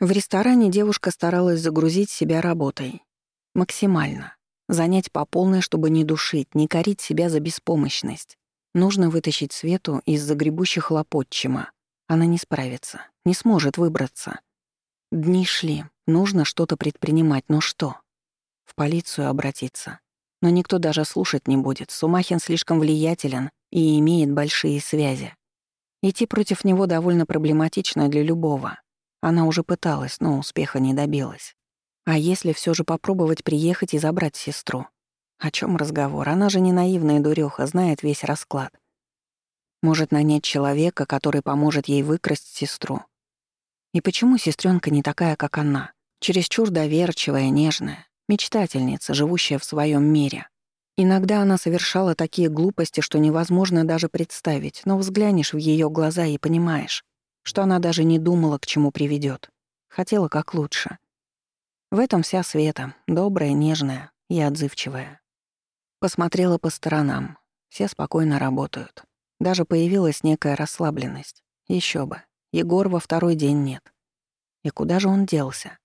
В ресторане девушка старалась загрузить себя работой. Максимально. Занять по полной, чтобы не душить, не корить себя за беспомощность. Нужно вытащить Свету из загребущих лопотчима. Она не справится, не сможет выбраться. Дни шли, нужно что-то предпринимать, но что? В полицию обратиться. Но никто даже слушать не будет, Сумахин слишком влиятелен и имеет большие связи. Идти против него довольно проблематично для любого. Она уже пыталась, но успеха не добилась. А если все же попробовать приехать и забрать сестру? О чем разговор? Она же не наивная дуреха, знает весь расклад. Может нанять человека, который поможет ей выкрасть сестру. И почему сестренка не такая, как она? Чересчур доверчивая, нежная, мечтательница, живущая в своем мире. Иногда она совершала такие глупости, что невозможно даже представить, но взглянешь в ее глаза и понимаешь, что она даже не думала, к чему приведет. Хотела как лучше. В этом вся Света, добрая, нежная и отзывчивая. Посмотрела по сторонам. Все спокойно работают. Даже появилась некая расслабленность. Еще бы. Егор во второй день нет. И куда же он делся?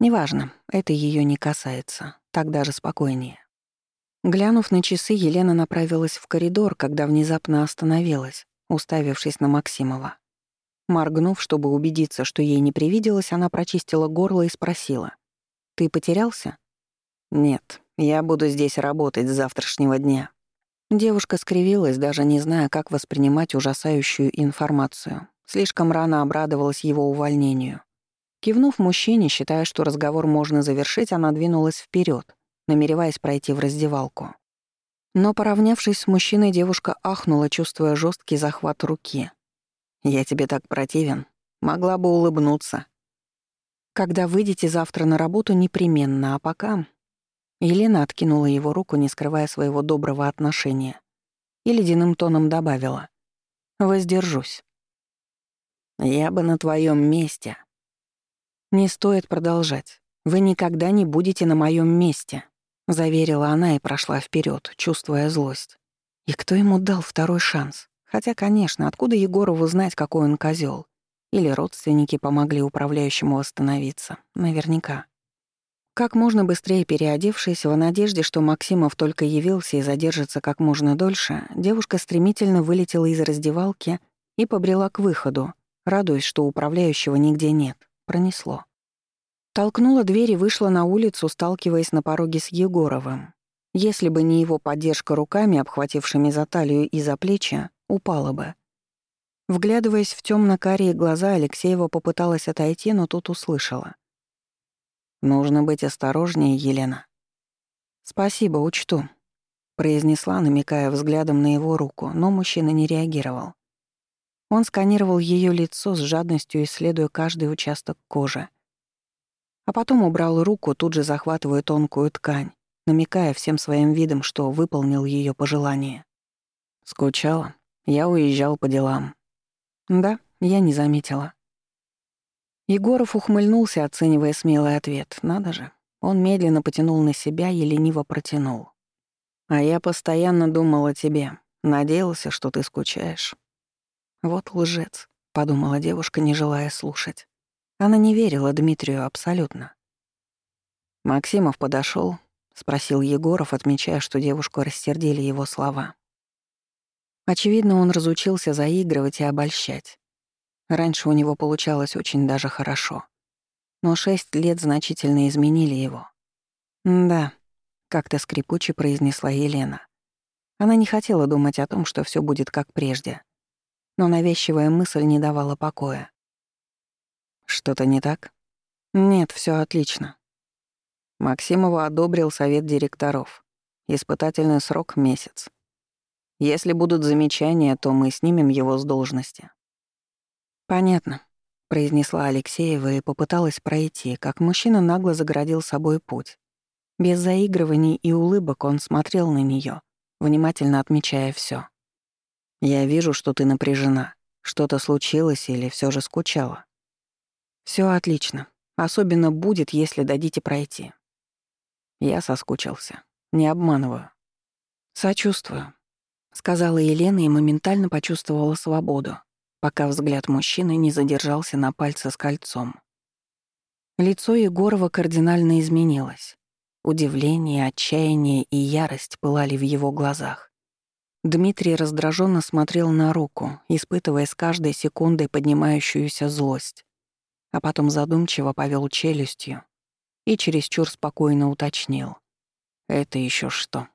Неважно, это ее не касается. Так даже спокойнее. Глянув на часы, Елена направилась в коридор, когда внезапно остановилась, уставившись на Максимова. Моргнув, чтобы убедиться, что ей не привиделось, она прочистила горло и спросила. «Ты потерялся?» «Нет, я буду здесь работать с завтрашнего дня». Девушка скривилась, даже не зная, как воспринимать ужасающую информацию. Слишком рано обрадовалась его увольнению. Кивнув мужчине, считая, что разговор можно завершить, она двинулась вперед, намереваясь пройти в раздевалку. Но, поравнявшись с мужчиной, девушка ахнула, чувствуя жесткий захват руки — я тебе так противен. Могла бы улыбнуться. Когда выйдете завтра на работу, непременно, а пока... Елена откинула его руку, не скрывая своего доброго отношения, и ледяным тоном добавила. «Воздержусь». «Я бы на твоем месте». «Не стоит продолжать. Вы никогда не будете на моем месте», — заверила она и прошла вперед, чувствуя злость. «И кто ему дал второй шанс?» Хотя, конечно, откуда Егорову знать, какой он козел? Или родственники помогли управляющему восстановиться. Наверняка. Как можно быстрее переодевшись, в надежде, что Максимов только явился и задержится как можно дольше, девушка стремительно вылетела из раздевалки и побрела к выходу, радуясь, что управляющего нигде нет. Пронесло. Толкнула дверь и вышла на улицу, сталкиваясь на пороге с Егоровым. Если бы не его поддержка руками, обхватившими за талию и за плечи, Упала бы. Вглядываясь в темно-карие глаза, Алексеева попыталась отойти, но тут услышала. «Нужно быть осторожнее, Елена». «Спасибо, учту», — произнесла, намекая взглядом на его руку, но мужчина не реагировал. Он сканировал ее лицо с жадностью, исследуя каждый участок кожи. А потом убрал руку, тут же захватывая тонкую ткань, намекая всем своим видом, что выполнил ее пожелание. «Скучала?» Я уезжал по делам. Да, я не заметила. Егоров ухмыльнулся, оценивая смелый ответ. Надо же. Он медленно потянул на себя и лениво протянул. А я постоянно думал о тебе. Надеялся, что ты скучаешь. Вот лжец, подумала девушка, не желая слушать. Она не верила Дмитрию абсолютно. Максимов подошел, спросил Егоров, отмечая, что девушку рассердили его слова. Очевидно, он разучился заигрывать и обольщать. Раньше у него получалось очень даже хорошо. Но шесть лет значительно изменили его. «Да», — как-то скрипуче произнесла Елена. Она не хотела думать о том, что все будет как прежде. Но навязчивая мысль не давала покоя. «Что-то не так?» «Нет, все отлично». Максимова одобрил совет директоров. Испытательный срок — месяц. Если будут замечания, то мы снимем его с должности». «Понятно», — произнесла Алексеева и попыталась пройти, как мужчина нагло загородил собой путь. Без заигрываний и улыбок он смотрел на нее, внимательно отмечая все. «Я вижу, что ты напряжена. Что-то случилось или все же скучала?» Все отлично. Особенно будет, если дадите пройти». Я соскучился. Не обманываю. «Сочувствую. Сказала Елена и моментально почувствовала свободу, пока взгляд мужчины не задержался на пальце с кольцом. Лицо Егорова кардинально изменилось. Удивление, отчаяние и ярость пылали в его глазах. Дмитрий раздраженно смотрел на руку, испытывая с каждой секундой поднимающуюся злость, а потом задумчиво повел челюстью и чересчур спокойно уточнил. «Это еще что?»